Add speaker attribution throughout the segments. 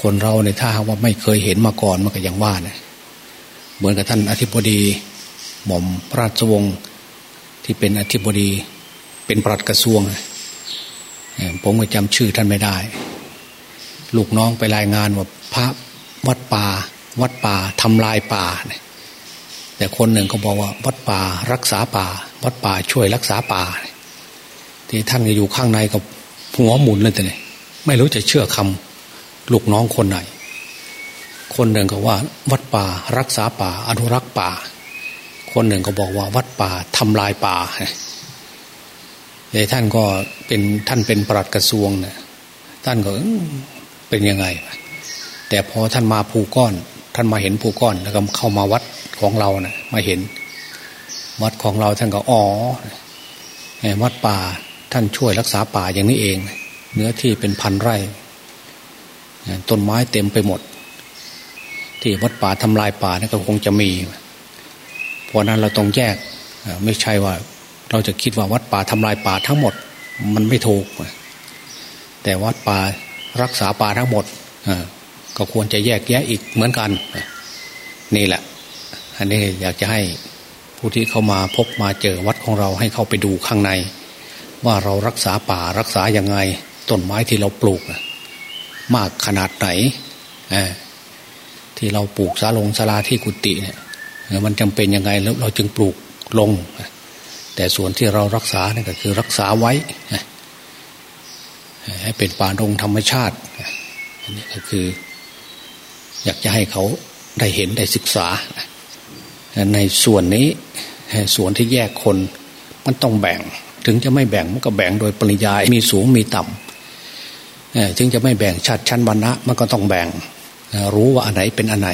Speaker 1: คนเราในถ้าว่าไม่เคยเห็นมาก่อนมันก็อย่างว่านะเหมือนกับท่านอธิบดี หม่อมระราชวงศ์ที่เป็นอธิบดีเป็นปลัดกระทรวงผมก็จำชื่อท่านไม่ได้ ลูกน้องไปรายงานว่าพระวัดป่า วัดป่าทำลายป่า แต่คนหนึ่งก็บอกว่า วัดป่ารักษาป่า วัดป่าช่วยรักษาป่า ที่ท่านอยู่ข้างในกับหัวหมุนเลยแต่เนี่ยไม่รู้จะเชื่อคำ ลูกน้องคนไหน คนหนึ่งก็ว่า วัดป่ารักษาป่า อนุรักษ์ป่า คนหนึ่งก็บอกว่า วัดป่าทำลายป่าแต่ท่านก็เป็นท่านเป็นปลัดกระทรวงเนี่ยท่านก็เป็นยังไง แต่พอท่านมาภูก้อน ท่านมาเห็นภูก้อน แล้วก็เข้ามาวัดของเราเนะ่ยมาเห็น วัดของเราท่านก็อ๋อวัดป่าท่านช่วยรักษาป่าอย่างนี้เอง เนื้อที่เป็นพันไร่ ต้นไม้เต็มไปหมด ที่วัดป่าทำลายป่านี่ก็คงจะมี เพราะนั้นเราต้องแยก ไม่ใช่ว่า เราจะคิดว่าวัดป่าทำลายป่าทั้งหมด มันไม่ถูก แต่วัดป่ารักษาป่าทั้งหมดก็ควรจะแยกแยะอีกเหมือนกัน นี่แหละ อันนี้อยากจะให้ผู้ที่เข้ามาพบมาเจอวัดของเราให้เข้าไปดูข้างใน ว่าเรารักษาป่ารักษาอย่างไงต้นไม้ที่เราปลูก มากขนาดไหนที่เราปลูกสาลงสาราที่กุฏิเนี่ยมันจำเป็นยังไงแล้วเราจึงปลูกลง แต่ส่วนที่เรารักษาเนี่ยก็คือรักษาไว้ให้เป็นป่ารงธรรมชาติอันนี้ก็คือ อยากจะให้เขาได้เห็นได้ศึกษา ในส่วนนี้ส่วนที่แยกคนมันต้องแบ่ง ถึงจะไม่แบ่งมันก็แบ่งโดยปริยายมีสูงมีต่ำ ถึงจะไม่แบ่งชาติชั้นวรรณะมันก็ต้องแบ่งรู้ว่าอันไหนเป็นอันไหน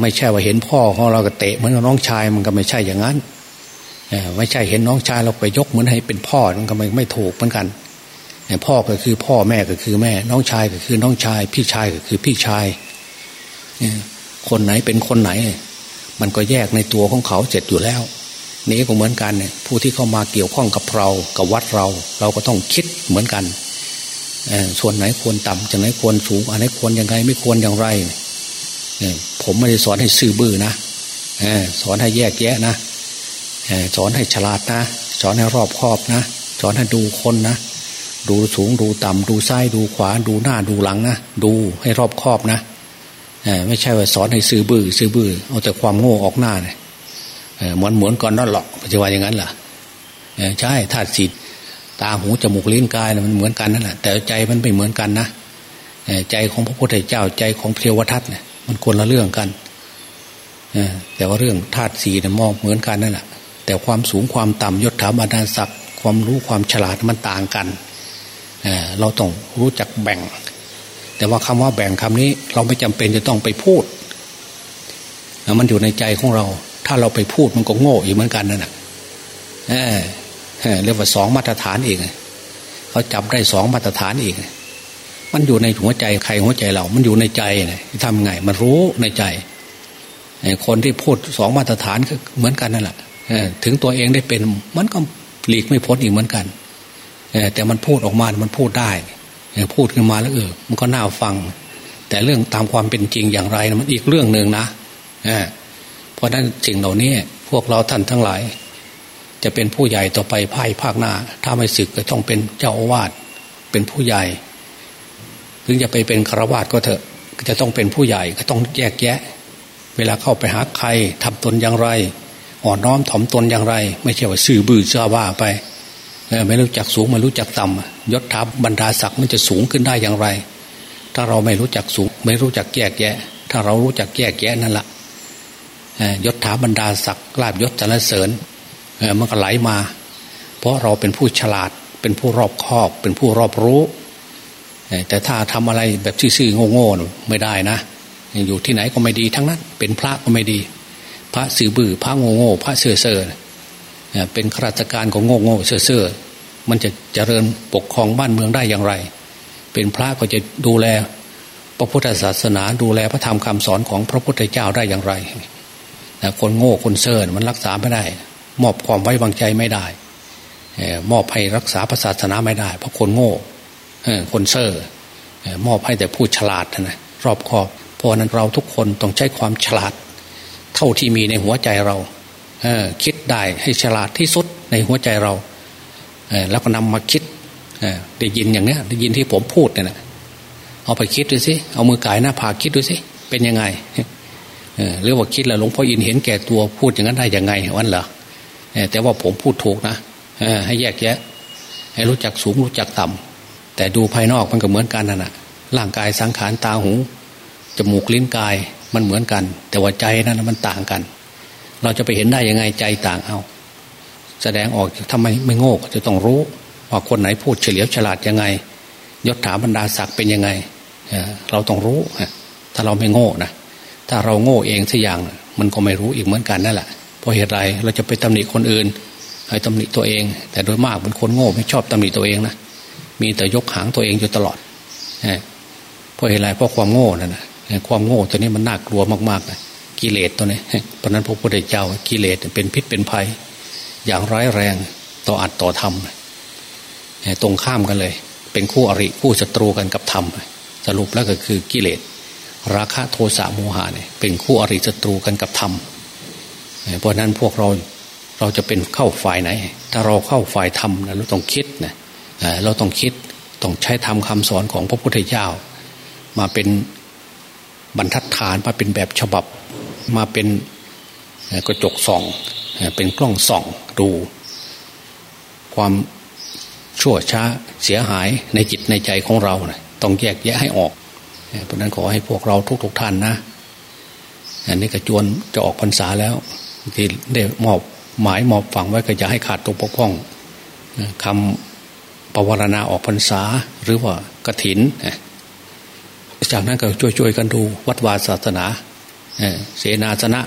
Speaker 1: ไม่ใช่ว่าเห็นพ่อของเราก็เตะเหมือนน้องชายมันก็ไม่ใช่อย่างนั้นไม่ใช่เห็นน้องชายเราไปยกเหมือนให้เป็นพ่อมันก็ไม่ไม่ถูกเหมือนกันพ่อก็คือพ่อแม่ก็คือแม่ น้องชายก็คือน้องชาย พี่ชายก็คือพี่ชายคนไหนเป็นคนไหน มันก็แยกในตัวของเขาเสร็จอยู่แล้ว นี้ก็เหมือนกันเนี่ยผู้ที่เข้ามาเกี่ยวข้องกับเรากับวัดเรา เราก็ต้องคิดเหมือนกัน ส่วนไหนควรต่ำจากไหนควรสูงอันไหนควรยังไงไม่ควรอย่างไรผมไม่ได้สอนให้ซื่อบื้อนะสอนให้แยกแยะนะสอนให้ฉลาดนะ สอนให้รอบคอบนะ สอนให้ดูคนนะ ดูสูงดูต่ำดูซ้ายดูขวา ดูหน้าดูหลังนะ ดูให้รอบคอบนะไม่ใช่ว่าสอนให้ซื้อบื้อซื้อบื้อเอาแต่ความโง่ออกหน้าเนี่ยเหมือนเหมือนก่อนนั่นหรอกปัจะว่าอย่างนั้นล่ะใช่ธาตุจิต ตาหูจมูกลิ้นกายมันเหมือนกันนั่นแหละแต่ใจมันไม่เหมือนกันนะใจของพระพุทธเจ้าใจของเทวทัตเนี่ยมันคนละเรื่องกันแต่ว่าเรื่องธาตุสีเนี่ยมองเหมือนกันนั่นแหละแต่ความสูงความต่ำยศถาบรรดาศักดิ์ความรู้ความฉลาดมันต่างกันเเราต้องรู้จักแบ่ง แต่ว่าคำว่าแบ่งคำนี้ เราไม่จำเป็นจะต้องไปพูดมันอยู่ในใจของเรา ถ้าเราไปพูดมันก็โง่อีกเหมือนกันนั่นแหละ เรียกว่าสองมาตรฐานอีกเขาจับได้สองมาตรฐานอีก มันอยู่ในหัวใจใครหัวใจเรา มันอยู่ในใจนะทำไง มันรู้ในใจคนที่พูดสองมาตรฐานก็เหมือนกันนั่นแหละถึงตัวเองได้เป็นมันก็หลีกไม่พ้นอีกเหมือนกันแต่มันพูดออกมามันพูดได้พูดขึ้นมาแล้วเออมันก็น่าฟัง แต่เรื่องตามความเป็นจริงอย่างไรมันอีกเรื่องหนึ่งนะเพราะนั้นสิ่งเหล่านี้พวกเราท่านทั้งหลาย จะเป็นผู้ใหญ่ต่อไปภายภาคหน้า ถ้าไม่ศึกก็ต้องเป็นเจ้าอาวาสเป็นผู้ใหญ่ ถึงจะไปเป็นคารวาสก็เถอะจะต้องเป็นผู้ใหญ่ก็ต้องแยกแยะ เวลาเข้าไปหาใครทำตนอย่างไรอ่อนน้อมถ่อมตนอย่างไร ไม่ใช่ว่าซื่อบื้อเชื่อว่าไปไม่รู้จักสูงไม่รู้จักต่ำยศถาบบรรดาศักดิ์มันจะสูงขึ้นได้อย่างไร ถ้าเราไม่รู้จักสูง ไม่รู้จักแยกแยะ ถ้าเรารู้จักแยกแยะนั่นแหละยศถาบรรดาศักดิ์ลาบยศจรรเสริญ มันก็ไหลมา เพราะเราเป็นผู้ฉลาดเป็นผู้รอบคอบ เป็นผู้รอบรู้ แต่ถ้าทำอะไรแบบซื่อๆโง่ๆไม่ได้นะอยู่ที่ไหนก็ไม่ดีทั้งนั้น เป็นพระก็ไม่ดี พระสื่อบือพระโง่โง่พระเสื่อเสื่อเป็นข้าราชการของโง่โง่เสื่อเสื่อมันจะเจริญปกครองบ้านเมืองได้อย่างไร เป็นพระก็จะดูแล พระพุทธศาสนาดูแลพระธรรมคำสอนของพระพุทธเจ้าได้อย่างไรแต่คนโง่คนเสื่อมันรักษาไม่ได้ มอบความไว้วางใจไม่ได้มอบให้รักษาศาสนาไม่ได้ เพราะคนโง่คนเสื่อมอบให้แต่ผู้ฉลาดนะรอบคอบเพราะนั้นเราทุกคนต้องใช้ความฉลาด เท่าที่มีในหัวใจเราคิดได้ให้ฉลาดที่สุดในหัวใจเราแล้วก็นำมาคิดได้ยินอย่างนี้ได้ยินที่ผมพูดเนี่ยนะเอาไปคิดดูสิเอามือกายหน้าผากคิดดูสิเป็นยังไงหรือว่าคิดแล้วหลวงพ่ออินเห็นแก่ตัวพูดอย่างนั้นได้ยังไงวันเหรอ แต่ว่าผมพูดถูกนะให้แยกแยะ ให้รู้จักสูงรู้จักต่ำแต่ดูภายนอกมันก็เหมือนกันน่ะร่างกายสังขารตาหูจมูกลิ้นกายมันเหมือนกัน แต่ว่าใจนั้นมันต่างกัน เราจะไปเห็นได้ยังไงใจต่างเอาแสดงออกทำไมไม่โง่จะต้องรู้ว่าคนไหนพูดเฉลียวฉลาดยังไง ยศถาบรรดาศักดิ์เป็นยังไงเราต้องรู้ถ้าเราไม่โง่นะถ้าเราโง่เองสักอย่างมันก็ไม่รู้อีกเหมือนกันนั่นแหละ เพราะเหตุไรเราจะไปตำหนิคนอื่นให้ตำหนิตัวเอง แต่โดยมากเป็นคนโง่ไม่ชอบตำหนิตัวเองนะมีแต่ยกหางตัวเองอยู่ตลอดเพราะเหตุไรเพราะความโง่นั่นนะความโง่ตัวนี้มันน่ากลัวมากๆนะกิเลสตัวนี้เพราะนั้นพระพุทธเจ้ากิเลสเป็นพิษเป็นภัย อย่างร้ายแรงต่ออัดต่อธรรมตรงข้ามกันเลย เป็นคู่อริคู่ศัตรูกันกับธรรมสรุปแล้วก็คือกิเลสราคะโทสะโมหะเนี่ยเป็นคู่อริศัตรูกันกับธรรม เพราะนั้นพวกเราเราจะเป็นเข้าฝ่ายไหน ถ้าเราเข้าฝ่ายธรรมนะเราต้องคิดนะเราต้องคิดต้องใช้ธรรมคาสอนของพระพุทธเจ้า มาเป็นบรรทัดฐานมาเป็นแบบฉบับมาเป็นกระจกส่อง เป็นกล้องส่องดู ความชั่วช้าเสียหายในจิตในใจของเรานะต้องแยกแยะให้ออก เพราะนั้นขอให้พวกเราทุกๆทท่านนะ อันนี้กระจวนจะออกพรรษาแล้ว ที่ได้มอบหมายมอบฝังไว้ก็จะให้ขาดตกปกพ้องคำปวารณาออกพรรษาหรือว่ากระถินจากนั้นก็ช่วยๆกันดูวัดวาศาสนาเสนาสนะ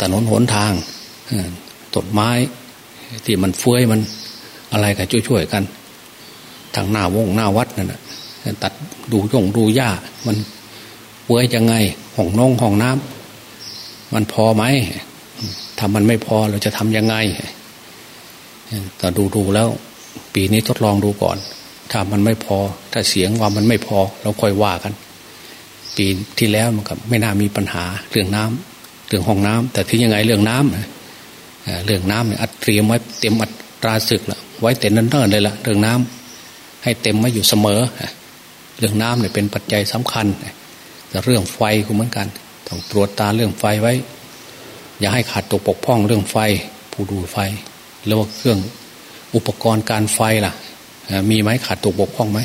Speaker 1: ถนนหนทางต้นไม้ ที่มันเฟื้อยมันอะไรกันช่วยๆกัน ทางหน้าวงหน้าวัดนั่นแหะตัดดูยงดูหญ้ามันเฟื้อยยังไงห้องนงห้องน้ำ มันพอไหมถ้ามันไม่พอเราจะทำยังไงแต่ดูดูแล้ว ปีนี้ทดลองดูก่อน ถ้ามันไม่พอ ถ้าเสียงว่ามันไม่พอ เราค่อยว่ากัน ปีที่แล้วมันก็ไม่น่ามีปัญหาเรื่องน้ำเรื่องห้องน้ำแต่ที่ยังไงเรื่องน้ำเรื่องน้ำเนี่ยอัดเตรียมไว้เต็มอัตราศึกละไว้เต็มนั่นๆเลยละเรื่องน้ำให้เต็มไว้อยู่เสมอ เรื่องน้ำเนี่ยเป็นปัจจัยสำคัญแต่เรื่องไฟก็เหมือนกัน ต้องตรวจตาเรื่องไฟไว้ อย่าให้ขาดตกปกพ้องเรื่องไฟ ผู้ดูไฟแล้วว่าเครื่องอุปกรณ์การไฟล่ะ มีไหมขาดตกบกพร่องไหม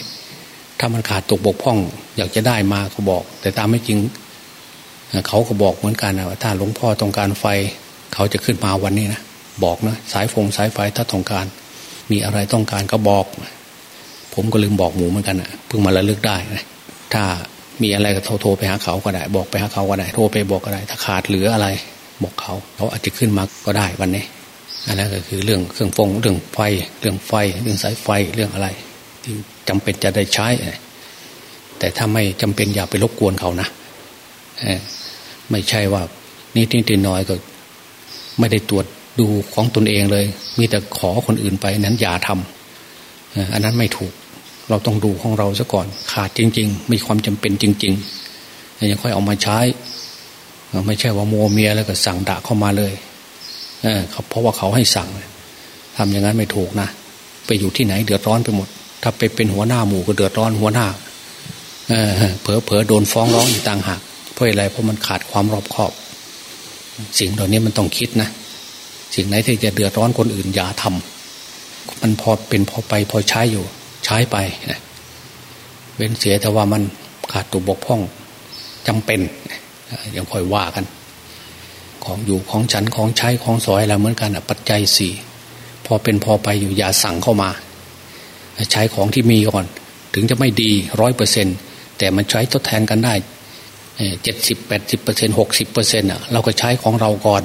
Speaker 1: ถ้ามันขาดตกบกพร่อง อยากจะได้มาก็บอก แต่ตามไม่จริง เขาก็บอกเหมือนกันนะว่าถ้าหลวงพ่อต้องการไฟ เขาจะขึ้นมาวันนี้นะบอกนะสายฟงสายไฟถ้าต้องการ มีอะไรต้องการก็บอก ผมก็ลืมบอกหมูเหมือนกันนะเพิ่งมาระลึกได้นะถ้า มีอะไรก็โทรโทรไปหาเขาก็ได้ บอกไปหาเขาก็ได้ โทรไปบอกก็ได้ ถ้าขาดเหลืออะไร บอกเขา เขาอาจจะขึ้นมาก็ได้วันนี้อันนั้นก็คือเรื่องเครื่องฟงเรื่องไฟ เรื่องไฟ เรื่องสายไฟเรื่องอะไร ที่จำเป็นจะได้ใช้ แต่ถ้าไม่จำเป็นอย่าไปรบกวนเขานะไม่ใช่ว่านี่นิดน้อยก็ ไม่ได้ตรวจดูของตนเองเลย มีแต่ขอคนอื่นไปนั้นอย่าทำอันนั้นไม่ถูก เราต้องดูของเราซะก่อน ขาดจริง ๆ มีความจำเป็นจริงๆยังค่อยเอามาใช้ ไม่ใช่ว่าโมเมียแล้วก็สั่งด่าเข้ามาเลยเออเพราะว่าเขาให้สั่งทำอย่างนั้นไม่ถูกนะไปอยู่ที่ไหนเดือดร้อนไปหมด ถ้าไปเป็นหัวหน้าหมู่ก็เดือดร้อนหัวหน้าเออเผลอเผลอโดนฟ้องร้องอีกต่างหากเพราะอะไรเพราะมันขาดความรอบคอบ สิ่งเหล่านี้มันต้องคิดนะสิ่งไหนที่จะเดือดร้อนคนอื่นอย่าทำมันพอเป็นพอไปพอใช้อยู่ ใช้ไปนะเว้นเสียแต่ว่ามันขาดตัวบกพร่องจำเป็นยังค่อยว่ากัน ของอยู่ของฉันของใช้ของสอยอะไรเหมือนกันอะปัจจัยสี่พอเป็นพอไปอยู่อย่าสั่งเข้ามา ใช้ของที่มีก่อน ถึงจะไม่ดีร้อยเปอร์เซ็นแต่มันใช้ทดแทนกันได้เจ็ดสิบแปดสิบเปอร์เซ็นหกสิบเปอร์เซ็นต์อะเราก็ใช้ของเราก่อน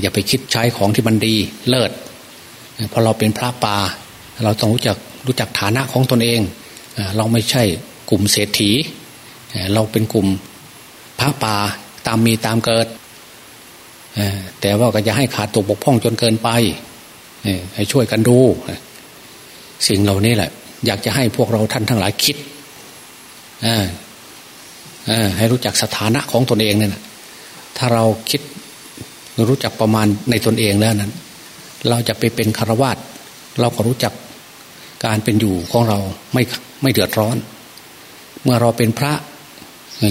Speaker 1: อย่าไปคิดใช้ของที่มันดีเลิศพอเราเป็นพระป่าเราต้องรู้จัก รู้จักฐานะของตนเอง เราไม่ใช่กลุ่มเศรษฐี เราเป็นกลุ่มพระป่าตามมีตามเกิด แต่ว่าก็จะให้ขาดตกบกพร่องจนเกินไป ให้ช่วยกันดู สิ่งเหล่านี้แหละ อยากจะให้พวกเราท่านทั้งหลายคิดให้รู้จักสถานะของตนเองเนี่ยนะถ้าเราคิดรู้จักประมาณในตนเองแล้วนั้น เราจะไปเป็นคารวาสเราก็รู้จัก การเป็นอยู่ของเราไม่ไม่เดือดร้อน เมื่อเราเป็นพระ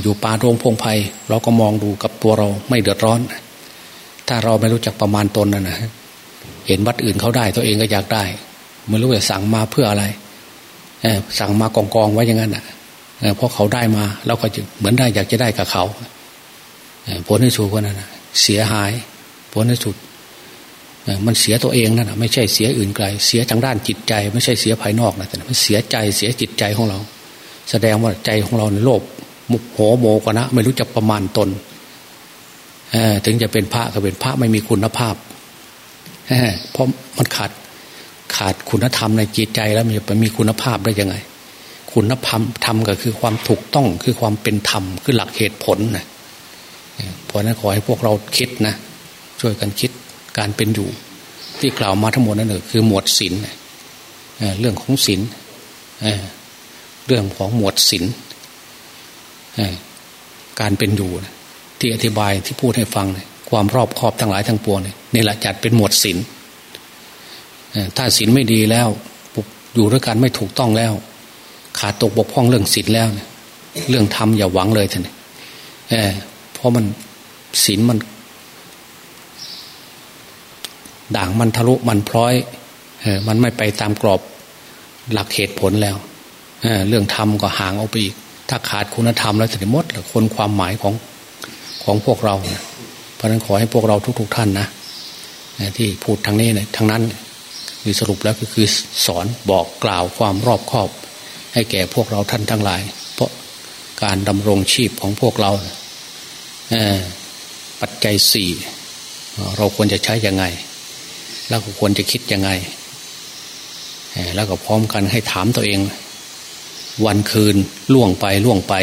Speaker 1: อยู่ป่าโรงพงไพ่เราก็มองดูกับตัวเราไม่เดือดร้อน ถ้าเราไม่รู้จักประมาณตนนะนะเห็นวัดอื่นเขาได้ตัวเองก็อยากได้ไม่รู้จะสั่งมาเพื่ออะไรสั่งมากองกองไว้อย่างนั้นอะเพราะเขาได้มาเราก็เหมือนได้อยากจะได้กับเขาผลที่สุดก็นั่นเสียหาย ผลที่สุด มันเสียตัวเองนั่นไม่ใช่เสียอื่นไกล เสียทางด้านจิตใจ ไม่ใช่เสียภายนอกนะแต่มันเสียใจเสียจิตใจของเรา แสดงว่าใจของเราในโลภมุโหโมกนะ ไม่รู้จักประมาณตนถึงจะเป็นพระก็เป็นพระไม่มีคุณภาพเพราะมันขาดขาดคุณธรรมในจิตใจแล้วมันจะมีคุณภาพได้ยังไง คุณธรรมธรรมก็คือความถูกต้องคือความเป็นธรรมคือหลักเหตุผลนะเพราะนั้นขอให้พวกเราคิดนะช่วยกันคิด การเป็นอยู่ ที่กล่าวมาทั้งหมดนั่นเองคือหมวดศีลเรื่องของศีลเรื่องของหมวดศีลการเป็นอยู่ที่อธิบายที่พูดให้ฟังความรอบครอบทั้งหลายทั้งปวงนี่แหละจัดเป็นหมวดศีลถ้าศีลไม่ดีแล้วอยู่ด้วยกันไม่ถูกต้องแล้ว ขาดตกบกพร่องเรื่องศีลแล้วเรื่องธรรมอย่าหวังเลยท่านเพราะมันศีลมัน ด่างมันทะลุมันพร้อยเออมันไม่ไปตามกรอบหลักเหตุผลแล้วเเรื่องธรรมก็ห่างออกไปอีก ถ้าขาดคุณธรรมแล้วจะหมดคนความหมายของของพวกเรา เพราะนั้นขอให้พวกเราทุกๆท่านนะที่พูดทางนี้เนี่ยทางนั้นคือสรุปแล้วก็คือสอนบอกกล่าวความรอบคอบ ให้แก่พวกเราท่านทั้งหลาย เพราะการดำรงชีพของพวกเราปัจจัยสี่เราควรจะใช้ยังไง แล้วก็ควรจะคิดยังไง แล้วก็พร้อมกันให้ถามตัวเอง วันคืนล่วงไปล่วงไป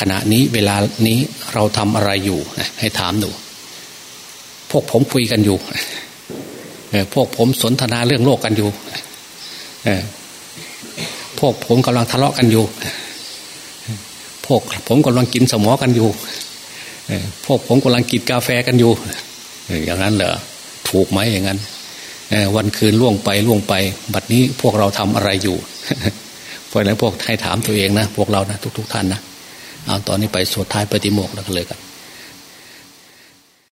Speaker 1: ขณะนี้เวลานี้เราทำอะไรอยู่ให้ถามดู พวกผมคุยกันอยู่พวกผมสนทนาเรื่องโลกกันอยู่พวกผมกำลังทะเลาะกันอยู่ พวกผมกำลังกินสมอกันอยู่พวกผมกำลังกินกาแฟกันอยู่อย่างนั้นเหรอ ถูกไหมอย่างนั้นวันคืนล่วงไปล่วงไป บัดนี้พวกเราทำอะไรอยู่เพราะฉะนั้นพวกให้ถามตัวเองนะ พวกเรานะทุก ๆทท่านนะเอาตอนนี้ไปสวดท้ายปฏิโมกข์แล้วกันเลยกัน